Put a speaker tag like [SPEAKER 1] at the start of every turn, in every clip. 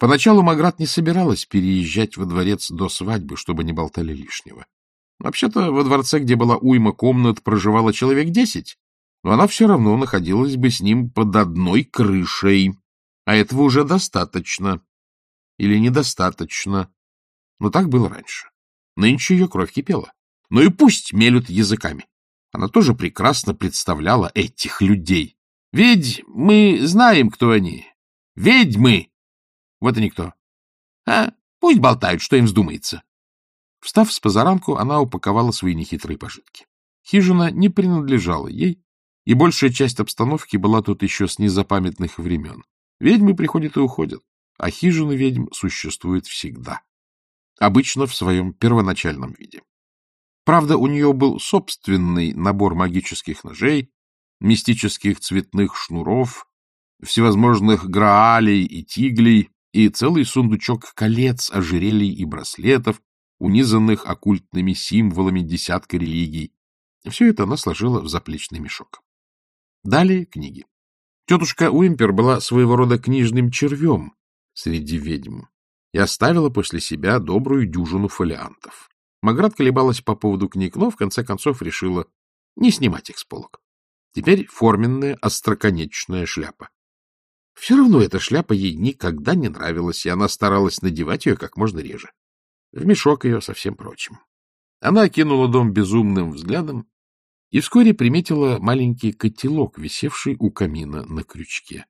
[SPEAKER 1] Поначалу Маград не собиралась переезжать во дворец до свадьбы, чтобы не болтали лишнего. Вообще-то во дворце, где была уйма комнат, проживало человек десять, но она все равно находилась бы с ним под одной крышей, а этого уже достаточно. Или недостаточно. Но так было раньше. Нынче ее кровь кипела. Ну и пусть мелют языками. Она тоже прекрасно представляла этих людей. Ведь мы знаем, кто они. Ведьмы! Вот и никто. А, пусть болтают, что им вздумается. Встав с позаранку, она упаковала свои нехитрые пожитки. Хижина не принадлежала ей, и большая часть обстановки была тут еще с незапамятных времен. Ведьмы приходят и уходят, а хижины ведьм существуют всегда. Обычно в своем первоначальном виде. Правда, у нее был собственный набор магических ножей, мистических цветных шнуров, всевозможных граалей и тиглей, и целый сундучок колец, ожерелий и браслетов, унизанных оккультными символами десятка религий. Все это она сложила в заплечный мешок. Далее книги. Тетушка Уимпер была своего рода книжным червем среди ведьм и оставила после себя добрую дюжину фолиантов. Маград колебалась по поводу книг, но в конце концов решила не снимать их с полок. Теперь форменная остроконечная шляпа. Все равно эта шляпа ей никогда не нравилась, и она старалась надевать ее как можно реже. В мешок ее со всем прочим. Она окинула дом безумным взглядом и вскоре приметила маленький котелок, висевший у камина на крючке.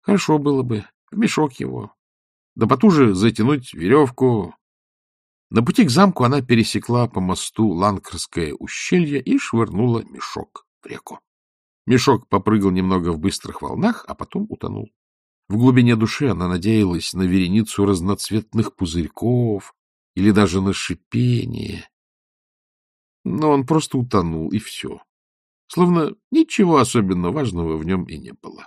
[SPEAKER 1] Хорошо было бы в мешок его, да потуже затянуть веревку. На пути к замку она пересекла по мосту Ланкерское ущелье и швырнула мешок в реку. Мешок попрыгал немного в быстрых волнах, а потом утонул. В глубине души она надеялась на вереницу разноцветных пузырьков или даже на шипение. Но он просто утонул, и все. Словно ничего особенно важного в нем и не было.